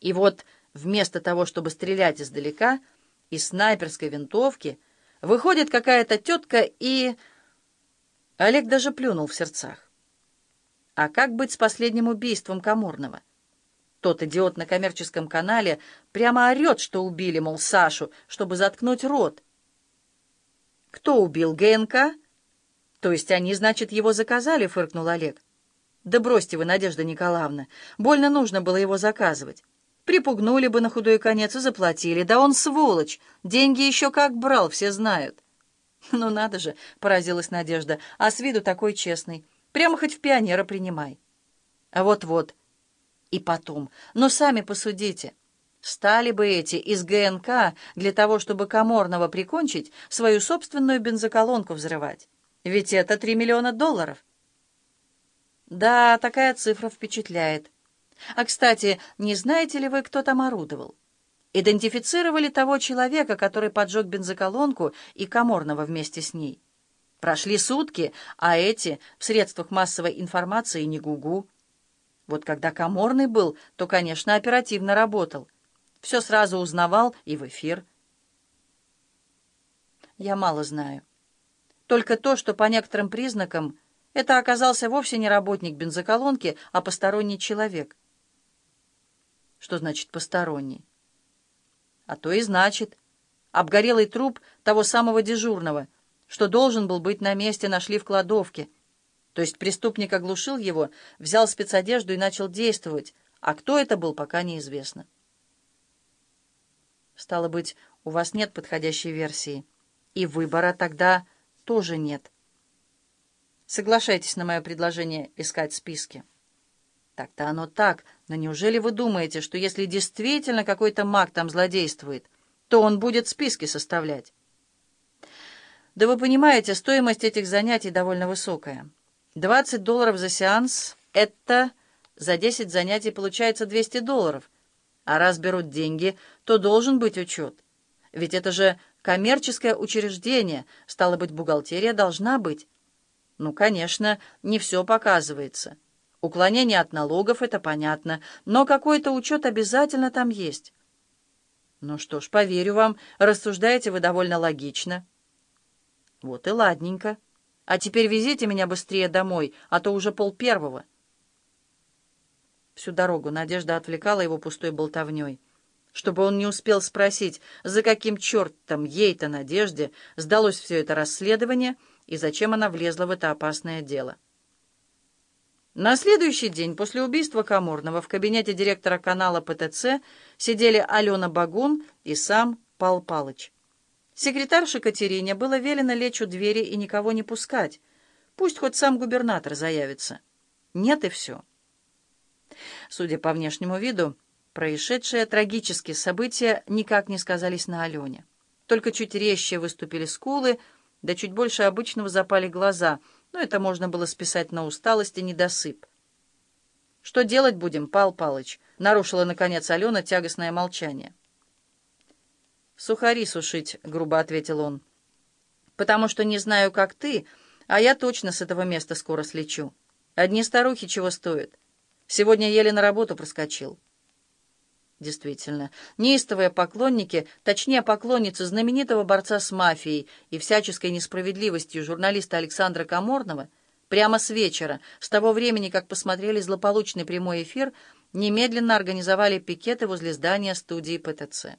И вот вместо того, чтобы стрелять издалека, из снайперской винтовки выходит какая-то тетка и... Олег даже плюнул в сердцах. А как быть с последним убийством Каморного? Тот идиот на коммерческом канале прямо орет, что убили, мол, Сашу, чтобы заткнуть рот. Кто убил ГНК? То есть они, значит, его заказали, фыркнул Олег. Да бросьте вы, Надежда Николаевна, больно нужно было его заказывать. Припугнули бы на худой конец и заплатили. Да он сволочь, деньги еще как брал, все знают. Ну надо же, поразилась Надежда, а с виду такой честный. Прямо хоть в пионера принимай. А вот-вот. И потом, но сами посудите. Стали бы эти из ГНК для того, чтобы Каморного прикончить, свою собственную бензоколонку взрывать. Ведь это три миллиона долларов. Да, такая цифра впечатляет. А, кстати, не знаете ли вы, кто там орудовал? Идентифицировали того человека, который поджег бензоколонку и Каморного вместе с ней. Прошли сутки, а эти в средствах массовой информации не гугу. Вот когда Каморный был, то, конечно, оперативно работал. Все сразу узнавал и в эфир. Я мало знаю. Только то, что по некоторым признакам это оказался вовсе не работник бензоколонки, а посторонний человек. Что значит «посторонний»? А то и значит. Обгорелый труп того самого дежурного, что должен был быть на месте, нашли в кладовке. То есть преступник оглушил его, взял спецодежду и начал действовать, а кто это был, пока неизвестно. Стало быть, у вас нет подходящей версии, и выбора тогда тоже нет. Соглашайтесь на мое предложение искать списки. Так-то оно так, но неужели вы думаете, что если действительно какой-то маг там злодействует, то он будет списки составлять? Да вы понимаете, стоимость этих занятий довольно высокая. 20 долларов за сеанс — это за 10 занятий получается 200 долларов. А раз берут деньги, то должен быть учет. Ведь это же коммерческое учреждение, стало быть, бухгалтерия должна быть. Ну, конечно, не все показывается. Уклонение от налогов — это понятно, но какой-то учет обязательно там есть. Ну что ж, поверю вам, рассуждаете вы довольно логично. Вот и ладненько. А теперь везите меня быстрее домой, а то уже пол первого. Всю дорогу Надежда отвлекала его пустой болтовней, чтобы он не успел спросить, за каким чертом ей-то, Надежде, сдалось все это расследование — и зачем она влезла в это опасное дело. На следующий день после убийства Каморного в кабинете директора канала ПТЦ сидели Алена Багун и сам Пал Палыч. Секретарше Катерине было велено лечь у двери и никого не пускать. Пусть хоть сам губернатор заявится. Нет и все. Судя по внешнему виду, происшедшие трагические события никак не сказались на Алене. Только чуть резче выступили скулы, да чуть больше обычного запали глаза, но это можно было списать на усталость и недосып. «Что делать будем, Пал Палыч?» — нарушила, наконец, Алена тягостное молчание. «Сухари сушить», — грубо ответил он. «Потому что не знаю, как ты, а я точно с этого места скоро слечу. Одни старухи чего стоят. Сегодня еле на работу проскочил». Действительно, неистовые поклонники, точнее поклонницы знаменитого борца с мафией и всяческой несправедливостью журналиста Александра Каморного, прямо с вечера, с того времени, как посмотрели злополучный прямой эфир, немедленно организовали пикеты возле здания студии ПТЦ.